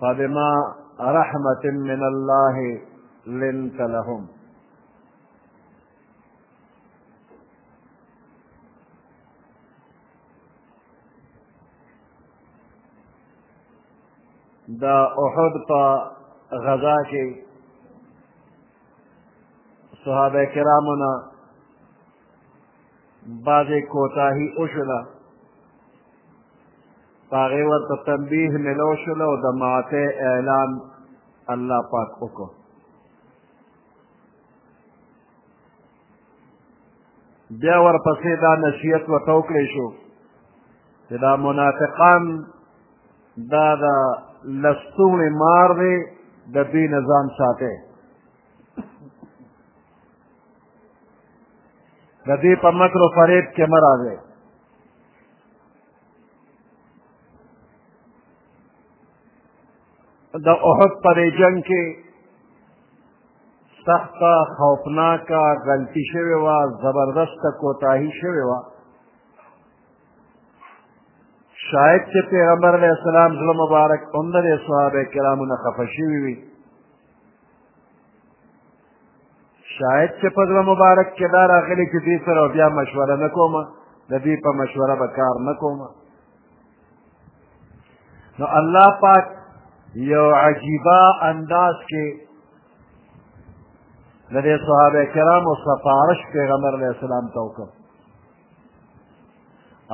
فبما رحمة من الله لنت لهم دا احد په غزا کې صحابه کرامو نه بعضې کوتاهي وشوله په هغې ورته تنبیه ملو شوله او د ماتې اعلان الله پاک وکړو بیا ورپسې دا نصیحت ورته وکړی شو چې دا منافقان دا د لستوڼې مار دی د دوی نه ځان ساتئ د دې په مکر و فریب کې مه راځئ د احد په دې جنګ کې سخته خوفناکه غلطي شوې وه زبردسته کوتاهي شوې وه شاید چې پیغمبر علیه السلام زړه مبارک هم د صحابه کرامو نه خفه شوي وي شاید چې په زړه مبارک کې دا راغلي چې دوی سره بیا مشوره نه کوم د دوی په مشوره به کار نه کوم نو الله پاک یو عجیبه انداز کې د دې صحابه کرامو سفارش پیغمبر علیه السلام ته وکړ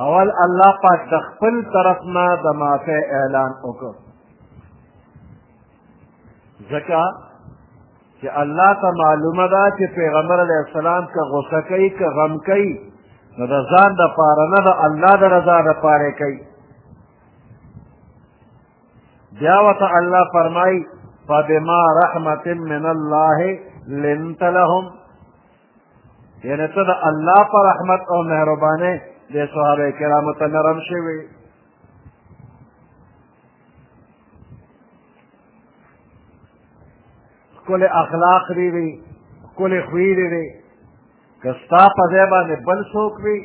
اول الله پاک د خپل طرف نه د معافی اعلان وکړ ځکه چې الله ته معلومه ده چې پیغمبر علیه السلام که غوسه کوي که غم کوي نو د ځان دپاره نه د الله د رضا دپاره یې کوي بیا ورته الله فرمایي فبما رحمت من الله لنت لهم یعنې ته د الله په رحمت او مهربانۍ د صحابه کرامو ته نرم شوي کل اخلاق دی وی کل خوی دی وی که ستا په ځای باندې بل څوک وي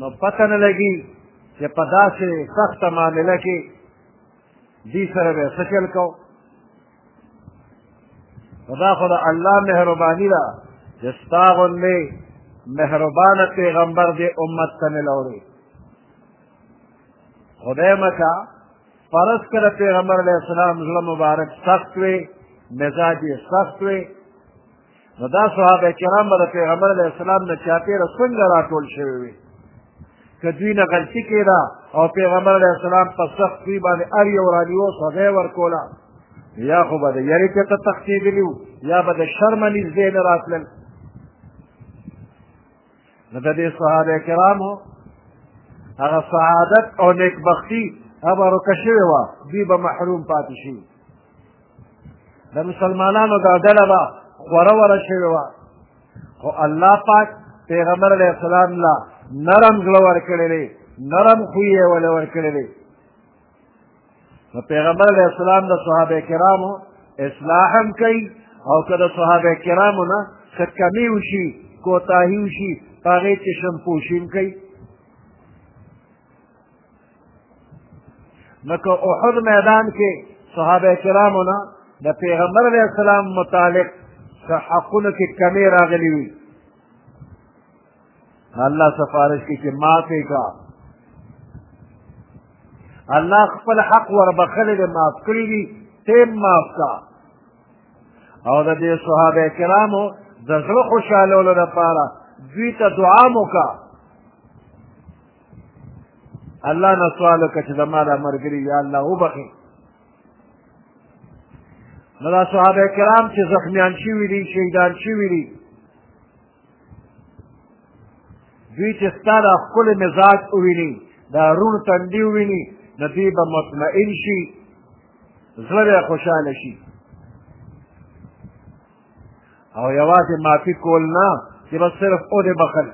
نو پته نه لګي چې په داسې سخته معامله کې دې سره به څه چل کو دا خو د الله مهرباني ده چې ستا غوندې مهربانه پیغمبر دې امت ته ملوړي خدای مکه فرض کړه پیغمبر علیه السلام زړه مبارک سخت وي مزاج یې سخت وي نو دا صحابه کرام به د پیغمبر علیه السلام نه چاپېره څنګه راټول شوي وي که دوی نه غلطي کېده او پیغمبر علیه السلام په سخت دوی باندې هر یو رانیو سزا یې ورکوله یا خو به د یرې ته ته تښتېدلي وو یا به د شرمه نږدې نه راتلل نو د دې صحابه کرامو هغه سعادت او نیکبختي هغه ورکه شوې وه دوی به محروم پاتې شي د مسلمانانو دا ډله به خوره وره شوې وه خو الله پاک پیغمبر علیه السلام له نرم زړه ورکړی دی نرم خوی یې ولې ورکړی دی نو پیغمبر علیه السلام د صحابه کرامو اصلاح هم کوي او که د صحابه کرامو نه څه کمی وشي کوتاهي وشي په هغې کې شمپوشي هم کوي نو که احد میدان کې صحابه کرامو نه د پیغمبر علیه السلام متعلق څه حقونو کې کمې راغلي وي الله سفارش کې چې معافې کا الله خپل حق وربخلی دی معاف کړي دي ته معاف کا او د دې صحابه کرامو د زړه خوشحالولو لپاره دوی ته دعا مو کا الله نه سوال وکړه چې زما دا ملګري یا الله وبخښي نو دا صحابه کرام چې زخمیان شوي دي شهیدان شوي دي دوی چې ستا دا ښکلی مزاج وویني دا روڼ تندي وویني نو دوی به مطمئن شي زړه به خوشحاله شي او یوازې معافي کول نه چې بس صرف اودې بخل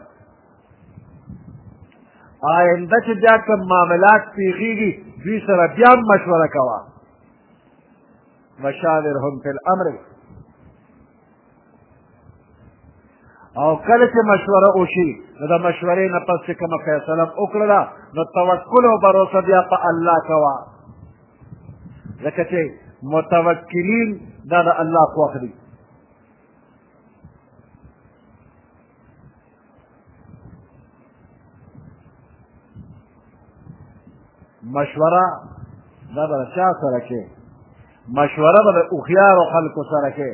آینده چې بیا کوم معاملات پیښیږي دوی سره بیا هم مشوره کوه مشاورهم فی الامر او کله چې مشوره وشي نو د مشورې نه پس چې کومه فیصله وکړله نو توکل او باروسه بیا په الله کوه ځکه چې متوکلین دا د الله خوښ دي مشوره دا به چا سره کې مشوره به د هوښیارو خلکو سره کې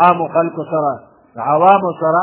عامو خلکو سره عوامو سره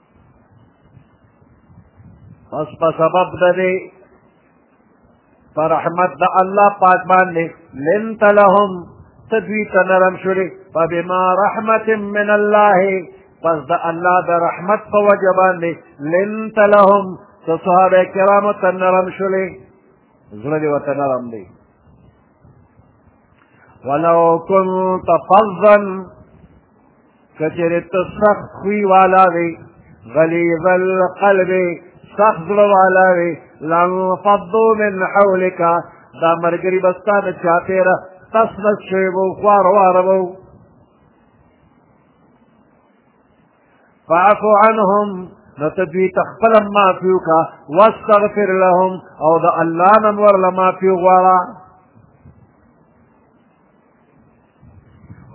پس په سبب د دې په رحمت د الله پاک باندې لنت لهم ته دوی ته نرم شولې فبما رحمت من الله پس د الله د رحمت په وجه باندې لنت لهم ته صحابه کرامو ته نرم شولې زړه دې ورته نرم دی ولو كنت فظا که چېرې ته سخت خوی والا وې غلیظ القلب سخت زړه والا وې لانفضو من حولک دا ملګري به ستا د چاپېره تس نس شوي به خوار واره به فاعفو عنهم نو ته دوی ته خپله معافي وکړه واستغفر لهم او د الله نه ورله معافي وغواړه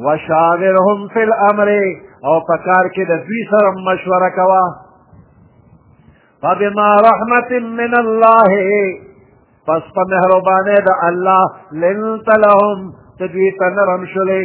وشاورهم فی الامر او په کار کې د دوی سره مشوره کوه فبما رحمت من الله پس په مهربانه د الله لنت لهم تدوی ته نرم شلې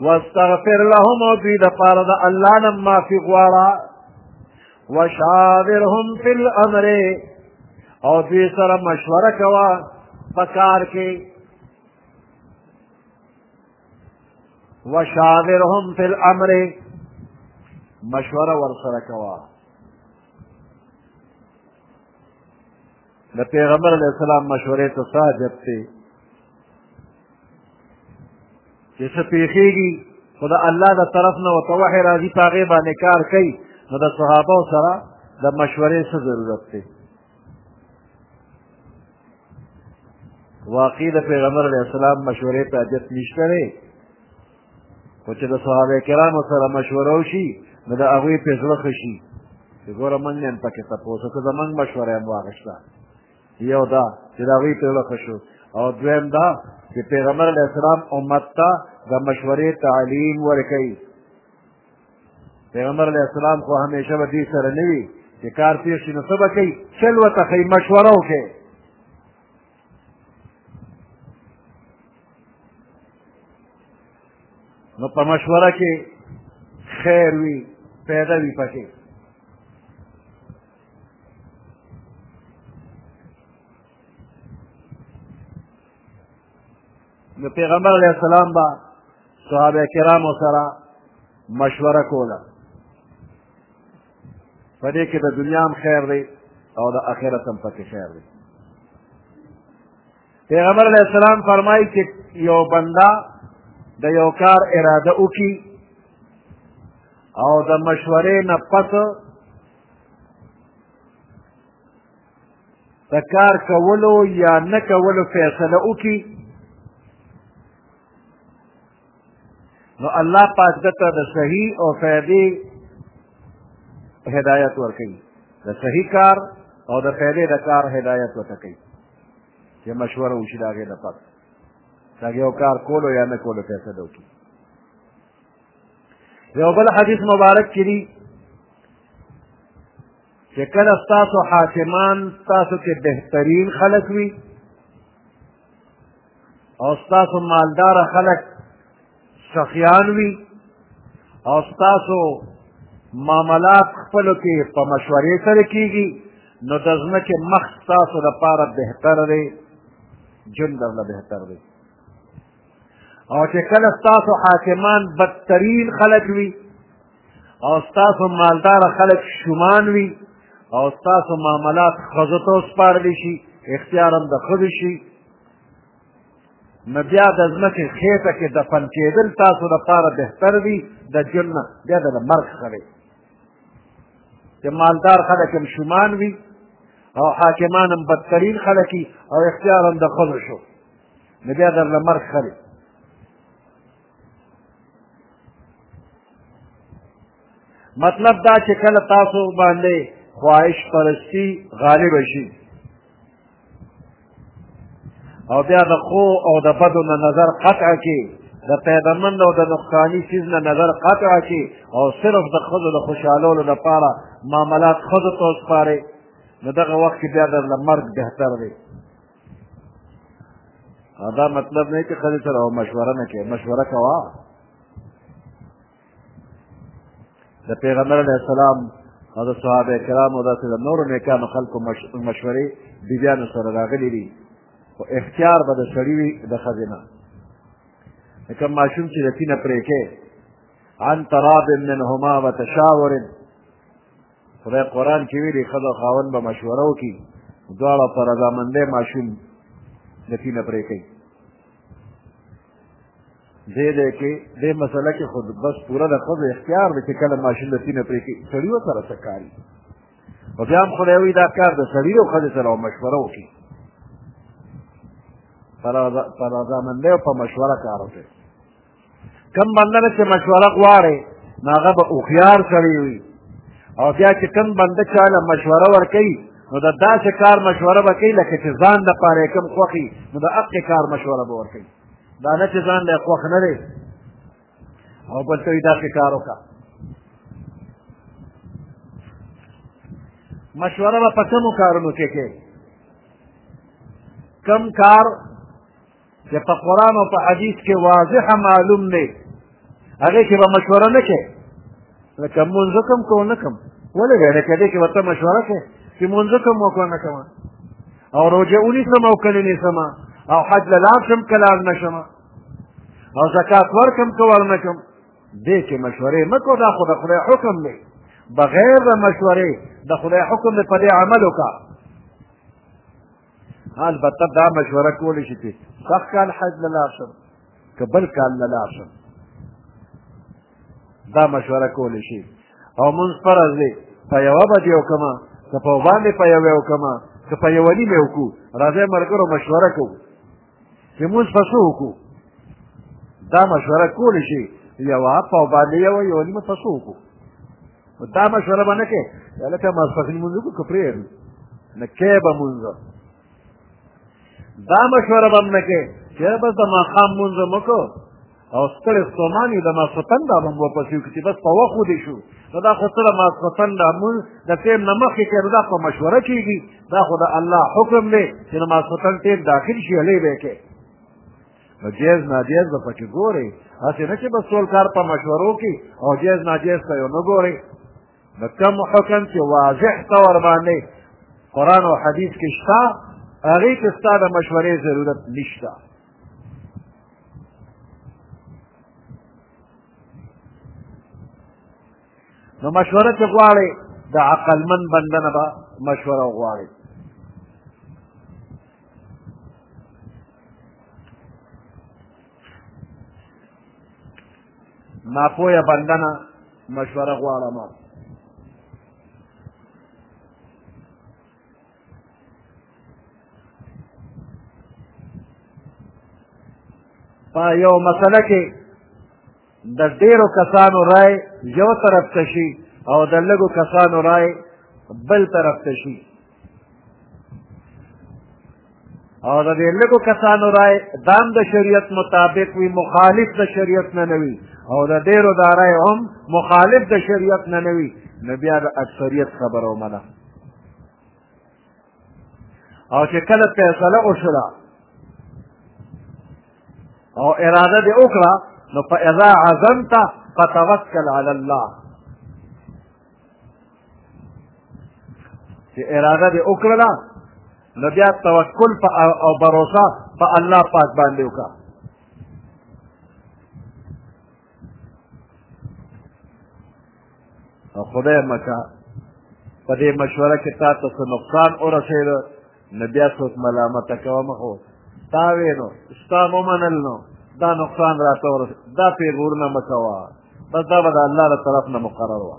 واستغفر لهم او دوی دپاره د الله نه معافي غواړه وشاورهم فی الامر او دوی سره مشوره کوه په کار کې وشاورهم فی الامر مشوره ورسره کوه د پیغمبر علیه السلام مشورې ته څه حاجت دی چې څه پېښېږي خو د الله د طرف نه ورته وحی راځي په هغې باندې کار کوي نو د صحابو سره د مشورې څه ضرورت دی واقعي د پیغمبر علیه السلام مشورې ته حاجت نشته دی خو چې د صحابه کرامو سره مشوره وشي نو د هغوی پې زړه ښه شي چې ګوره موږ نه یم پکې تپوس که زموږ مشوره یې هم واخېسته یو دا چې د هغوی پې زړه ښه شو او دویم دا چې پیغمبر علیه السلام امت ته د مشورې تعلیم ورکوي پیغمبر علیه السلام خو همیشه به دې سره نه وي چې کار پېښ شي نو څه به کوي چل ورته ښیي مشوره وکړي نو په مشوره کې خیر وي پیدا وي پکې نو پیغمبر علیه السلام به صحابه کرامو سره مشوره کوله په دې کې د دنیا هم خیر دی او د آخرت هم پکې خیر دی پیغمبر علیه السلام فرمایي چې یو بنده د یو کار اراده وکړي او د مشورې نه پس د کار کولو یا نه کولو فیصله وکړي نو الله پاک دته د صحیح او فیدې هدایت ورکوي د صحیح کار او د فیدې د کار هدایت ورته کوي چې مشوره وشي د هغې لپاره د هغې یو کار کولو یا نه کولو فیصله وکړي یو بل حدیث مبارک کې دي چې کله ستاسو حاکمان ستاسو کې بهترین خلک وي او ستاسو مالدار خلک سخیان وي او ستاسو معاملات خپلو کې په مشورې سره کیږي نو د ځمکې مخ ستاسو لپاره بهتر دی ژوند درله بهتر دی او چې کله ستاسو حاکمان بدترین خلک وي او ستاسو مالدار خلک شومان وي او ستاسو معاملات ښځو ته وسپارلی شي اختیار هم د ښځو شي نو بیا د ځمکې خېټه کې دفن کېدل تاسو لپاره بهتر دي د ژوند نه بیا د مرګ ښه دی چې مالدار خلک هم شومان وي او حاکمان هم بدترین خلک او اختیار هم د ښځو شو نو بیا درله مرګ ښه دی مطلب دا چې کله تاسو باندې خواهش پرستی غالب شي او بیا د خو او د بدو نه نظر قطع کی د پیدمن او د نقصانی چیز نه نظر قطع کی او صرف د خود د خوشحالولو لپاره معاملات خود ته وسپاره نو دغه وخت کې بیا د مرګ بهتر دی دا مطلب نه چې ښځې سره مشوره نه کوي مشوره کوه د پیغمبر علیه السلام او د صحابه کرامو داسې د نورو نیکانو خلکو مشورې بیبیانو سره راغلي دي خو اختیار به د سړي وي د ښځې نه لکه ماشوم چې د تینه پرې کې عن تراب منهما وتشاور خدای قرآن کې ویلي ښځه او خاوند به مشوره وکړي دواړه په رضامندۍ ماشوم د تینه پرې کوي دې دی کې دې مسله کې خود بس پوره د ښځو اختیار دی چې کله ماشوم د تینه پرې کوي سړي ورسره څه کاري خو بیا هم خدای وایي دا کار د سړي او ښځې سره مشوره وکړي په رضامندۍ او په مشوره کار وکړي کم بنده نه چې مشوره غواړي نو هغه به هوښیار سړی وي او بیا چې کم بنده چا له مشوره ورکوي نو د داسې کار مشوره به کوي لکه چې ځان دپاره یې کوم خوښي نو د حقې کار مشوره به ورکوي دا نه چې ځان له خوښ نه دی او بل ته داسې کار وکړه مشوره به په کومو کارونو کې کوي کم کار چې په قرآن او په حدیث کې واضح معلوم دی هغې کې به مشوره نه کوې لکه مونځ کوم که ونه کوم ولې بیا لکه دې کې به ته مشوره کوې چې مونځ کوم او که ونه کوم او روژه ونیسم او کله نیسم او حج له لار شم که لار نه شم او زکات ورکم که ورنه کوم دې کې مشورې مه کوه دا خو د خدای حکم دی بغیر د مشورې د خدای حکم دی په دې عمل وکړه البته دا مشوره کولی شي چې سږ کال حج له لاړ شم که بل کال له لاړ شم دا مشوره کولی شي او مونځ فرض دی په یوه بجې وکړمه که په باندې په یوې وکړمه که په یوه نیمې وکړو راځئ ملګرو مشوره کوو چې موږ په څه وکړو دا مشوره کولی شي یوه په باندې یوه یوه نیمه په څه وکړو دا مشوره به نه کوې لکه ماسپښین مونځ وکړو که پرېږدو نه کې به مونځ دا مشوره به هم نه کوې چې بس د ماښام مونځ مو کو او ستړی ستومان یو د ماسخوتن دا مونږ ورپسې وکړو چې بس په وخت ودې شو نو دا خو څه د ماسخوتن دا مونږ د ټیم نه مخکې کېږي نو دا په مشوره کېږي دا خو د الله حکم دی چې د ماسخوتن ټیم داخل شي هلې به کې نو جیز ناجیز به پکې ګورې هسې نه چې بس ټول کار په مشورو کې او جیز ناجیز ته یو نه ګورې نو کوم حکم چې واضح ته ورباندې قرآن او حدیث کې شته هغې کې ستا د مشورې ضرورت نشته نو مشوره چې غواړي د عقلمن بنده نه به مشوره غواړي ناپوهه بنده نه مشوره غواړم په یو مسله کې د ډېرو کسانو رای یو طرف ته شي او د لږو کسانو رای بل طرف ته شي او د دې لږو کسانو رای دام د شریعت مطابق وي مخالف د شریعت نه نه وي او د ډېرو دا رای هم مخالف د شریعت نه نه وي نو بیا د اکثریت خبره ومنه او چې کله فیصله وشوه او اراده دې وکړه نو فاذا عزمت فتوکل علی الله چې اراده دې وکړله نو بیا توکل او باروسه په الله پاک باندې وکړه خدای مکه په دې مشوره کې تا ته څه نقصان ورسېده نه بیا څوک ملامته کوه مه خو تا وې نو ستا ومنل نو دا نقصان راته ورسه دا پېغورونه مه کوه بس دا به د الله له طرف نه مقرر وه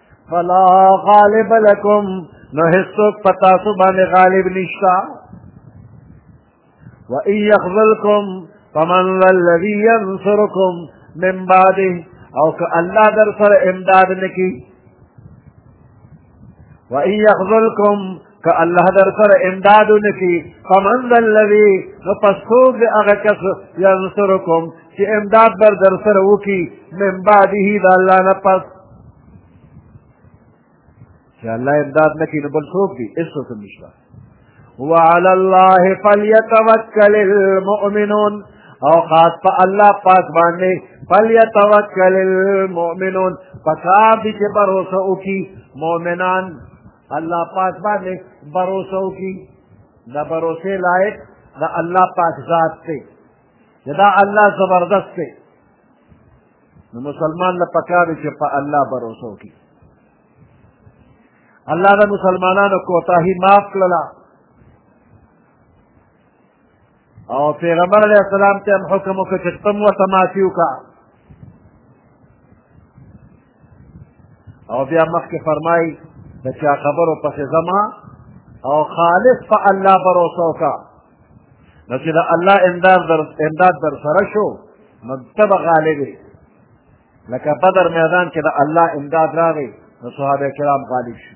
فلا غالب لکم نو هیڅوک په تاسو باندې غالب نشته و ان یخذلکم فمن الذي ينصركم من بعده او که الله در سره امداد نکي و ان یخذلکم که الله در سره امداد ونکړي فمن ذا الذي نو پس څوک د هغه کس ینصرکم چې امداد بر در سره وکړي من بعده د الله نه پس چې الله امداد نه کوي نو بل څوک دی هېڅ څوک نشته وعلى الله فليتوكل المؤمنون او خاص په الله پاک باندې فليتوكل المؤمنون پکار دي چې باور وکړي مؤمنان الله پاک باندې باروسه وکړي د باروسې لایق د الله پاک ذات دی دا الله زبردست دی نو مسلمان له پکار چې په الله باروسه وکړي الله د مسلمانانو کوتاهي معاف کړله او پیغمبر علیه السلام ته هم حکم وکړ چې تم ورته معافي وکړه او بیا مخکې فرمایي د چا خبرو پسې زما او خالص په الله باروسه وکړه نو چې د الله امداد در امداد در سره شو نو ته به غالب لکه بدر میدان کې د الله امداد راغی نو صحابه کرام غالب شو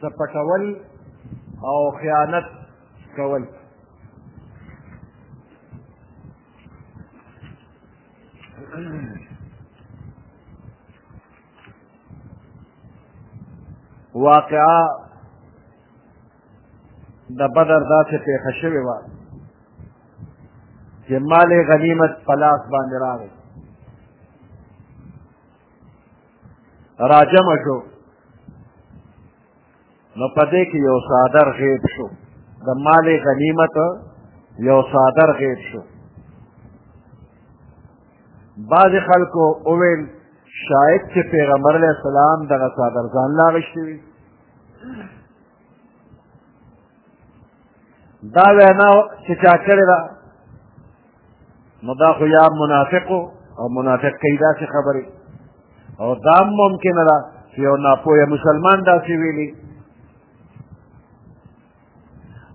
څه پټول او خیانت کول واقعا د بدر داسې پېښه شوې وه چې مال غنیمت په لاس باندې راغی راجم شو نو په دې کې یو صادر غیب شو د مال غنیمت یو صادر غیب شو بعضې خلکو وویل شاید چې پیغمبر علیه السلام دغه صادر ځان لاغشتي وي دا وینا چې چا کړې ده نو دا خو یا منافق او منافق کوي داسې خبرې او دا هم ممکنه ده چې یو ناپوهه مسلمان داسې ویلي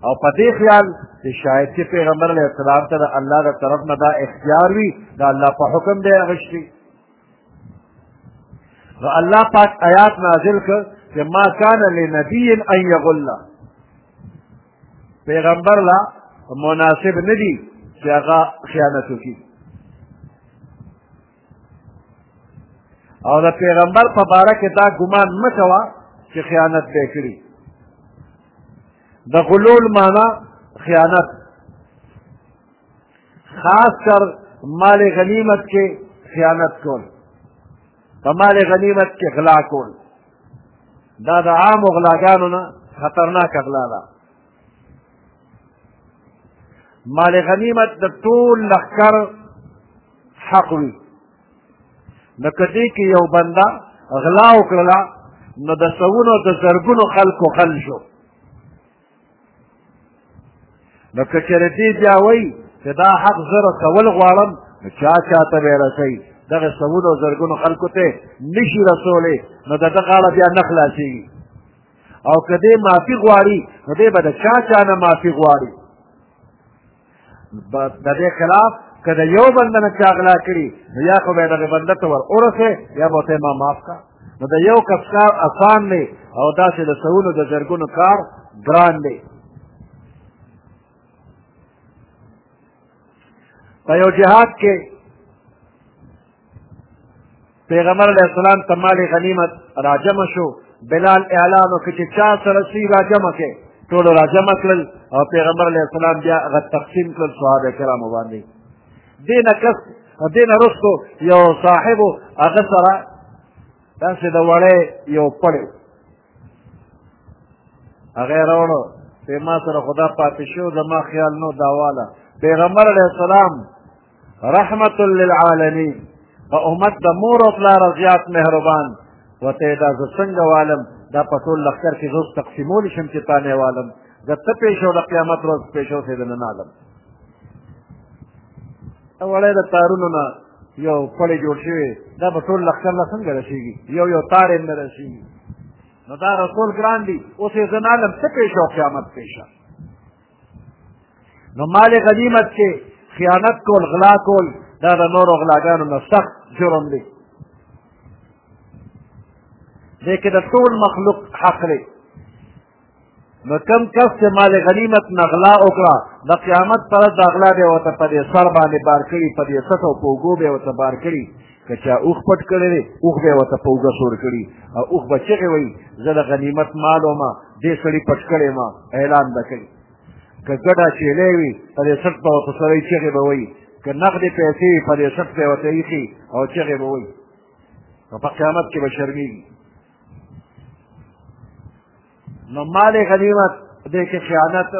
او په دې خیال چې شاید چې پیغمبر علیه السلام ته د الله د طرف نه دا اختیار وي د الله په حکم دی هغه شي نو الله پاک آیات نازل کړ چې ما کان لنبی ان یغل پیغمبر لا مناسب ندی چې هغه خیانت وکړي او د پیغمبر په باره کې دا ګمان مه کوه چې خیانت به کړي د غلول معنا خیانت خاص کر مال غنیمت کې خیانت کول په مال غنیمت کې غلا کول دا د عامو غلاګانو نه خطرناک غلا ده مال غنیمت د ټول لښکر حق وي نو که دې کې یو بنده غلا وکړله نو د سوونو د زرګونو خلکو خل شو نو که چېرې دې بیا وایي چې دا حق زه رسول غواړم نو چا چا ته به یې رسوي دغه سوونو او زرګونو خلکو ته نشي رسولی نو د ده غاړه بیا نه خلاصېږي او که دې معافي غواړي نو دې به د چا چا نه معافي غواړي د دې خلاف که د یو بنده نه چا غلا کړي نو یا خو به یې دغه بنده ته ور ورسې یا به ورته ما معاف کړه نو د یو کس کار اسان دی او داسې د سوونو د زرګونو کار ګران دی په یو جهاد کې پیغمبر علیه السلام ته مال غنیمت راجمع شو بلال اعلان وکړ چې چا سره سی راجمع کې ټول راجمع کړل او پیغمبر علیه السلام بیا هغه تقسیم کړل صحابه کرامو باندې دې نه کس دې نه رستو یو صاحب هغه سره داسې د وړې یو پړی هغه راوړو په ما سره خدا پاتې شو زما خیال نو داواله پیغمبر علیه السلام رحمت للعالمین په امت د مور او پلار زیات مهربان وته دا زه څنګه والم دا په ټول لښکر کې زه تقسیمولی شم چې تا نه والم زه ته پېښو د قیامت ورځ پېښو سېدنه نه علم وړی د تارونو نه یو پړی جوړ شوی دا به ټول لښکر له څنګه رسېږي یو یو تار یې نه رسېږي نو دا رسول ګران دي اوس یې زه نه علم څه پېښه او قیامت پېښه نو مال غنیمت کې خیانت کول غلا کول دا د نورو غلاګانو نه سخت جرم دی دی کې د ټول مخلوق حق دی نو کم کس چې مال غنیمت نه غلا وکړه د قیامت پر د غلا به ورته په دې سر باندې بار کړي په دې سطح او په اوږو به ورته بار کړي که چا اوښ پټ کړی دی اوښ به یې ورته په اوږه سور کړي او اوښ به چغې وایي زه د غنیمت مال وم دې سړي پټ کړی ما اعلان به کوي که ګډه چیلې وي په دې سټ به ورته سړی چغې به وایي که نقدې پیسې وي په دې سټ به یې ورته ایښي او چغې به وایي نو په قیامت کې به شرمېږي نو مال غنیمت دې کې خیانت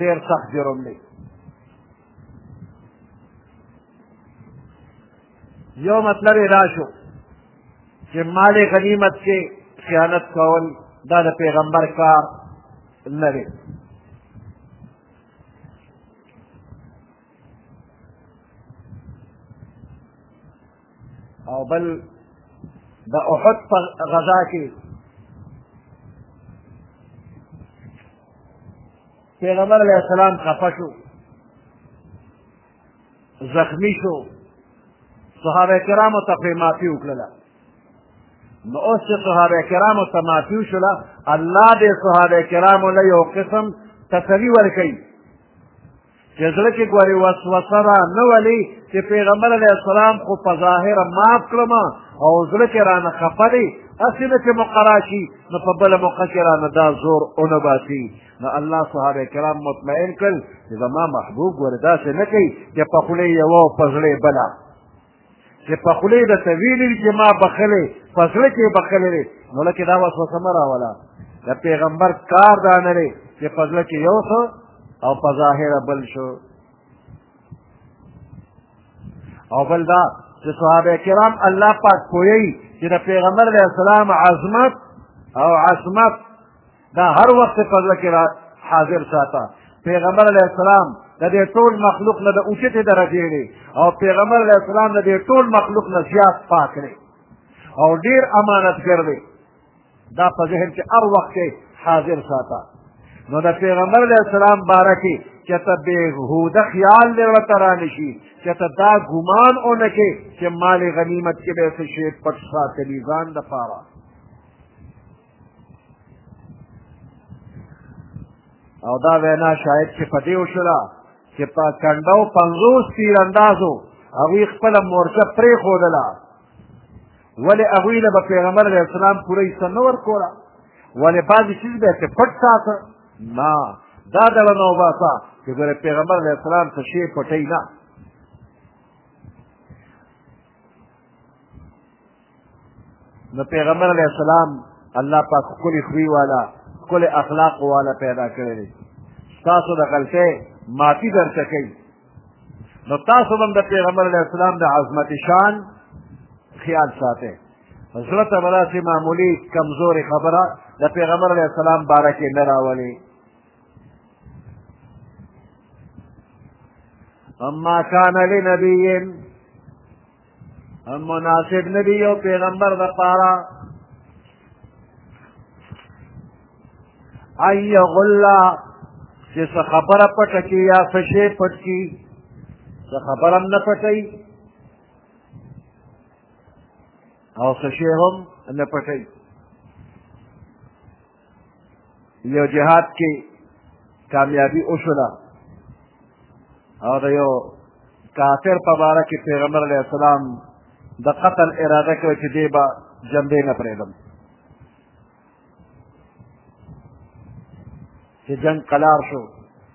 ډېر سخت جرم دی یو مطلب یې دا شو چې مال غنیمت کې خیانت کول دا د پیغمبر کار نه دی او بل د احد په غزا کې پیغمبر علیه السلام خفه شو زخمی شو صحابه کرامو ته پرې معافي وکړله نو اوس چې صحابه کرامو ته معافي وشوله الله دې صحابه کرامو له یو قسم تسلي ورکوي چې زړه کې ګورې وسوسه را نه ولي چې پیغمبر علیه السلام خو په ظاهره معاف کړم او زړه کې رانه خفه دی هسې نه چې مقرا شي نو په بله موقع کې رانه دا زور ونه باسي نو الله صحابه کرام مطمئن کړل چې زما محبوب ګورې داسې نه کوي چې په خوله یې یوه او په زړه یې بله چې په خولې د تویلي چې ما بخلې په زړه کې بخلې دی نو لکه دا وسوسه مه راوله د پیغمبر کار دا نه دی چې په زړه کې یو څه او په ظاهره بل شو او بل دا چې صحابه کرام الله پاک پوهیږي چې د پیغمبر علیه السلام عظمت او عصمت دا هر وخت په زړه کې را حاضر ساته پیغمبر علیه السلام د دې ټول مخلوق نه د اوچتې درجې دی او پیغمبر علیه السلام د دې ټول مخلوق نه زیات پاک دی او ډیر امانتګر دی دا په ذهن کې هر وخت حاضر ساته نو د پیغمبر علیه السلام باره کې چې ته بېهوده خیال دې ورته رانشي چې ته دا ګمان ونه کې چې مال غنیمت کې به څه شی پټ ساتلی ځان دپاره او دا وینا شاید چې په دې وشوله چې په کنډو پنځوس تیراندازو هغوی خپله مورچه پرېښودله ولې هغوی له به پیغمبر علیه السلام پوره حصه نه ورکوله ولې بعضې څیز به یې چې پټ ساته نه دا ډله نه وباسه چې ګوره پیغمبر علیه السلام څه شی پټوي نه نو پیغمبر علیه السلام الله پاک ښکلي خوی والا ښکلي اخلاق والا پیدا کړی دی ستاسو د غلطۍ معافي درته کوي نو تاسو به هم د پیغمبر علیه السلام د عظمت شان خیال ساتئ زړه ته به داسې معمولي کمزورې خبره د پیغمبر علیه السلام باره کې نه راولي اما کان لنبی مناسب ندی یو پیغمبر د پاره ای غلا چې څه خبره پټه کی یا څه شی پټ کی څه خبره هم نه پټوي او څه شی هم نه پټوي یو جهاد کې کامیابي وشوله او د یو کافر په باره کې پیغمبر علیه السلام د قتل اراده کوي چې دی به جنبې نه پرېږدم چې جنګ قلار شو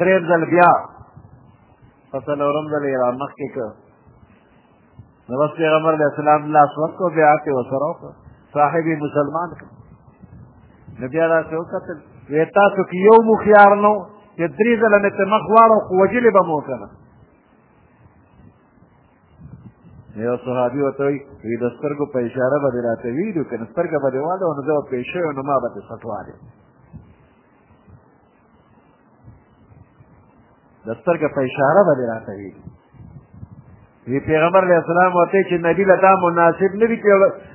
دریم ځل بیا په څلورم ځل یې رامخکې کړ نو بس پیغمبر علیه السلام لاس ورکړو بیعت یې ورسره وکړ صاحب یې مسلمان کړ نو بیا داسې وکتل وی تاسو کې یو مو خیار نه و چې درې ځله مې ته مخ واړو خو وژلې به مو که نه یو صحابي ورته وایي وی د سترګو په اشاره به دې راته ویلو که نه سترګه به دې واړو نو زه به پېښه نو ما به دې سټوالې د سترګه په اشاره به دې راته وي وی پیغمبر علیه السلام ورته چې نبی له دا مناسب نه وي چې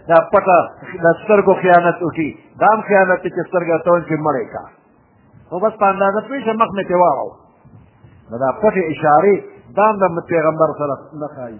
دا پټه د سترګو خیانت وکړي دا هم خیانت دی چې سترګه ته چې مړې کا خو بس په اندازه پوه شه مخ مې ترې واړوه نو دا پټې اشارې دا هم د پیغمبر سره نه ښایي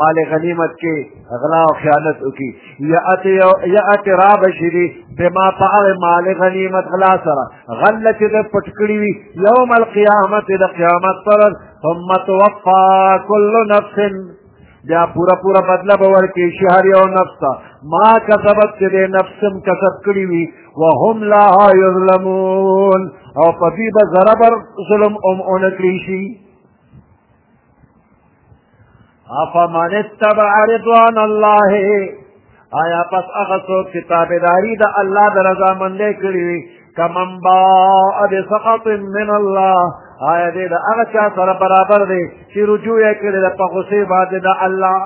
مال غنیمت کې غلا او خیانت وکي یا اتی یا اعتراف شي دي بما فعل مال غنیمت غلا سره غله چې د پټکړی وي یوم القیامت د قیامت پر ثم توفا كل نفس بیا پورا پورا بدله به ورکړي شي هر یو نفس ته ما کسبت چې د نفس هم کسب کړي وي وهم لا یظلمون او په دې به ضرر ظلم هم ونه کړی شي افمن اتبع رضوان الله آیا پس هغه څوک چې تابعداري د الله د رضامندۍ کړې وي کمن باء بسخط من الله آیا دې د هغه چا سره برابر دی چې رجوع یې کړې ده په غصې باندې د الله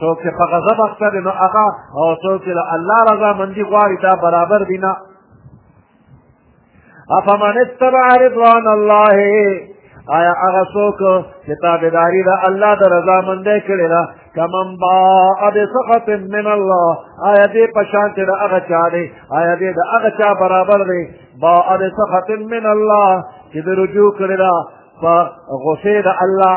څوک چې په غضب اخته دی نو هغه او څوک چې د الله رضامندي غواړي دا برابر دي نه افمن اتبع رضوان الله آیا هغه څوک چې تابعداري د الله د رضا مندۍ کړې ده کمن باء بسخط من الله آیا دې په شان چې د هغه چا دی آیا دې د هغه چا برابر دی باء بسخط من الله چې د رجوع کړې ده په غصې د الله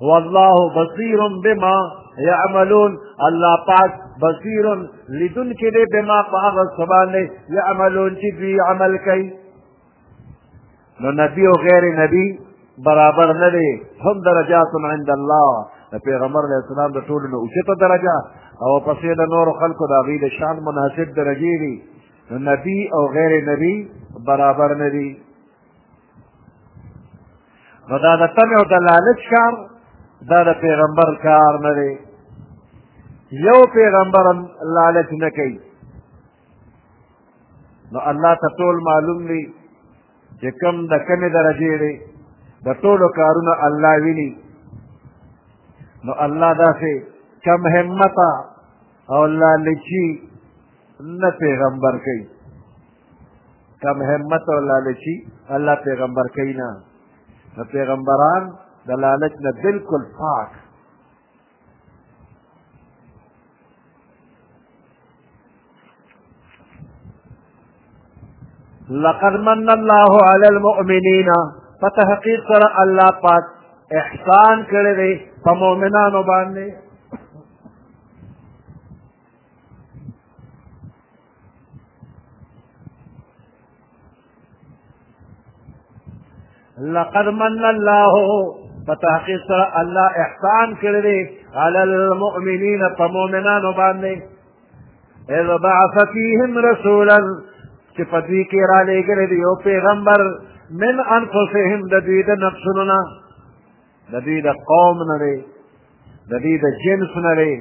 والله بصیر بما یعملون الله پاک بصیر لدن کې دې بما په هغه سبحان یعملون چې دوی عمل کوي نو نبی او غیر نبی برابر نه دی هم درجات عند الله د پیغمبر علیه السلام د ټولو نه اوچته درجه او پسې د نورو خلکو د هغوی د شان مناسب درجې دي نو نبی او غیر نبی برابر نه دي نو دا د تمې او د لالچ کار دا د پیغمبر کار نه دی یو پیغمبر هم لالچ نه کوي نو الله ته ټول معلوم دی چې کم د کمې درجې دی د ټولو کارونه الله ویني نو الله داسې کم همته او لالچي نه پیغمبر کوي کم همت او لالچي الله پیغمبر کوي نه نو پیغمبران د لالچ نه بالکل پاک لقد من الله على المؤمنين فتحقیق سره الله پاک احسان کړی دی په مؤمنانو باندې لقد من الله فتحقیق سره الله احسان کړی دی علی المؤمنین په مؤمنانو باندې اذ بعث فیهم رسولا چې په دوی کې را لېږلی دی یو پیغمبر من انفسهم د دوی د نفسونو نه د دوی د قوم نه دی د دوی د جنس نه دی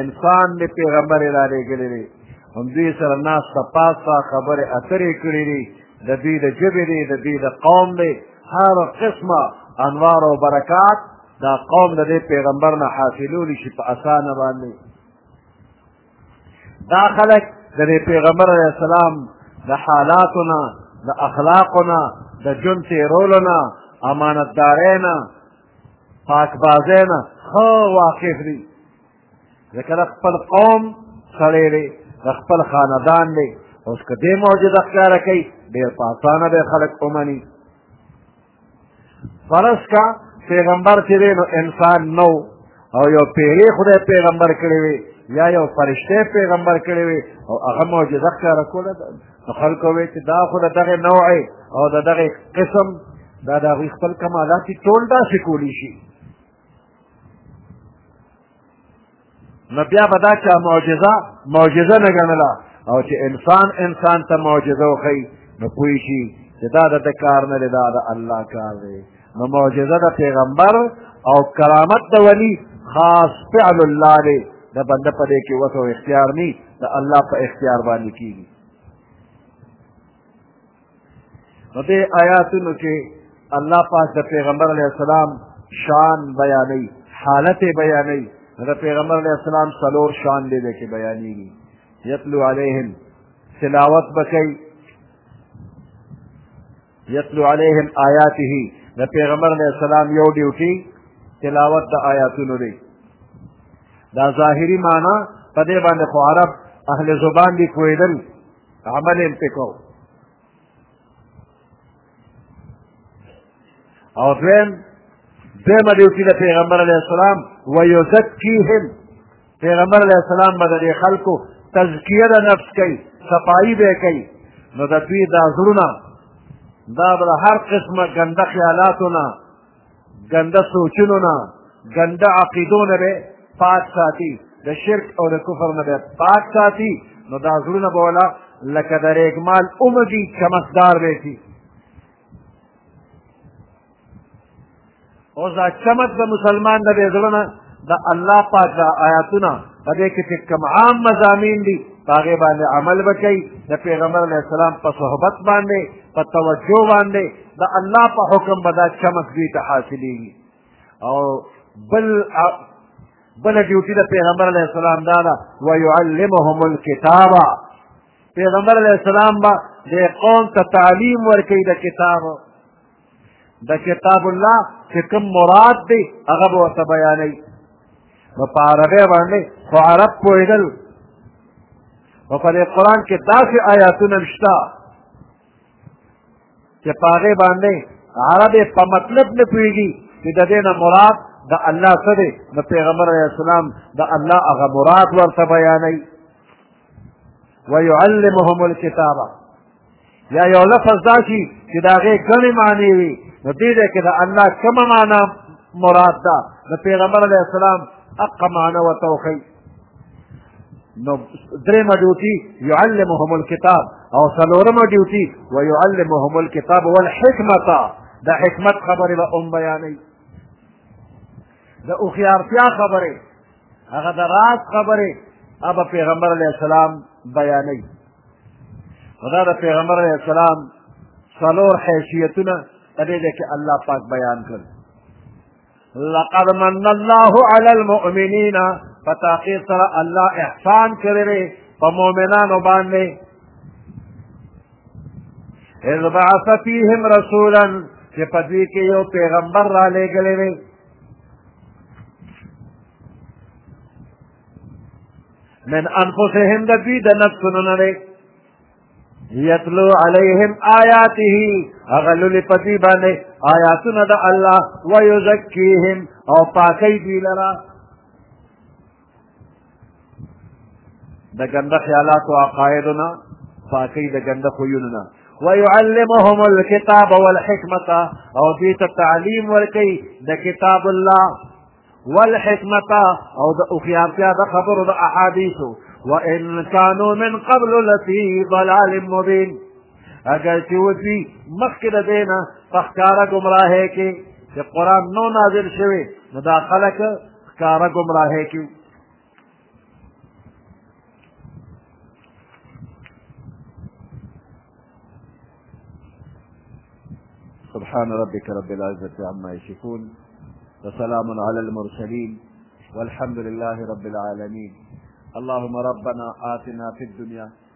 انسان دی پیغمبر یې رالیږلی دی هم دوی سره ناسته پاسته خبرې اترې کړې دي د دوی د ژبې دی د دوی د قوم دی هر قسمه انوار او برکات دا قوم د دې پیغمبر نه حاصلولی شي په اسانه باندې دا خلک د دې پیغمبر علیه السلام د حالاتو نه د اخلاقو نه د ژوند تېرولو نه امانتدارۍ نه پاکبازۍ نه ښه واقف دي ځکه د خپل قوم سړی دی د خپل خاندان دی اوس که دې معجزه ښکاره کوي ډېر په اسانه به خلک ومني فرض کا پیغمبر چې دی نو انسان نو او یو پیری خدای پیغمبر کړی وي یا یو فرشته پیغمبر کړی وي او هغه معجزه ښکاره کوله نو خلکو وی چې دا خو د دغه نوع او د دغه قسم دا د هغوی خپل کمالات ټول داسې کولی شي نو بیا به دا چا معجزه معجزه نه ګڼله او چې انسان انسان ته معجزه وښیي نو پوه شي چې دا د ده کار نه دی دا د الله کار دی نو معجزه د پیغمبر او کرامت د ولي خاص فعل الله دی د بنده په دې کې وس او اختیار نی د الله په اختیار باندې کېږي نو دې آیاتونو کې الله پاک د پیغمبر علیه السلام شان بیانوي حالت یې بیانوي نو د پیغمبر علیه السلام څلور شان دی دی کې بیانېږي یتلو علیهم تلاوت به کوي یتلو علیهم آیاته د پیغمبر علیه السلام یو ډیوټي تلاوت د آیاتونو دی دا ظاهري معنا په دې باندې خو عرب اهل زبان دي پوهېدل عمل یې پې کوو او دویم دویمه ډیوټي د پیغمبر علیه السلام ویزکیهم پیغمبر علیه السلام به د دې خلکو تزکیه د نفس کوي صفایي به کوي نو د دوی دا زړونه دا به د هر قسمه ګنده خیالاتو نه ګنده سوچونو نه ګنده عقیدو نه به پاک ساتي د شرک او د کفر نه به پاک ساتي نو دا زړونه به ولا لکه د ریګمال اومږي چمکدار به شي اوس دا چمک د مسلمان د بې زړه نه د الله پاک دا آیاتونه په دې کې چې کوم عام مضامین دي په هغې باندې عمل به کوي د پیغمبر علیه السلام په صحبت باندې په توجه باندې د الله په حکم به دا چمک دوی ته حاصلېږي او بل بله ډیوټي د پیغمبر علیه السلام دا ده ویعلمهم الکتابه پیغمبر علیه السلام به دې قوم ته تعلیم ورکوي د کتاب د کتاب الله چې کوم مراد دی هغه به ورته بیانوي نو په عربۍ باندې خو عرب پوهېدل او په دې قرآن کې داسې آیاتونه شته چې په هغې باندې عرب په مطلب نه پوهېږي چې د دې نه مراد د الله څه دی نو پیغمبر علیه السلام د الله هغه مراد ورته بیانوي ويعلمهم الكتابه یا یو لفظ دا شي چې د هغې ګڼې معنې وي نو دې ځای کې د الله کومه معنا مراد ده د پیغمبر علیه السلام حق معنی ورته وښي نو درېمه ډیوټي یعلمهم الکتاب او څلورمه ډیوټي ویعلمهم الکتاب والحکمة د حکمت خبرې به هم بیانوي د هوښیارتیا خبرې هغه د راز خبرې هغه پیغمبر علیه السلام بیانوي نو دا د پیغمبر علیه السلام څلور حیثیتونه په دې ځای کې الله پاک بیان کړل لقد من الله على المؤمنين فتاقی سره الله احسان کړی دی په مؤمنانو باندې اذ بعث فيهم رسولا چې په دوی کې یو پیغمبر را لېږلی دی من انفسهم د دوی د نفسونو نه دی یتلو علیهم آیاته هغه لولې په دوی باندې آیاتونه د الله ویزکیهم او پاکوي دوی لره د ګنده خیالاتو عقایدو نه پاکۍ د ګنده خویونو نه ويعلمهم الكتاب والحکمت او دوی ته تعلیم ورکوي د کتاب الله والحکمت او د هوښیارتیا د خبرو د احادیثو وان كانوا من قبل لفي ضلال مبین اگر چې وتی مخکې د دې نه په ښکاره ګمراهۍ کې چې قرآن نو نازل شوی نو دا خلک اختار خلک سبحان ربك رب العزة عما يشكون وسلام على المرسلين والحمد لله رب العالمين اللهم ربنا آتنا في الدنيا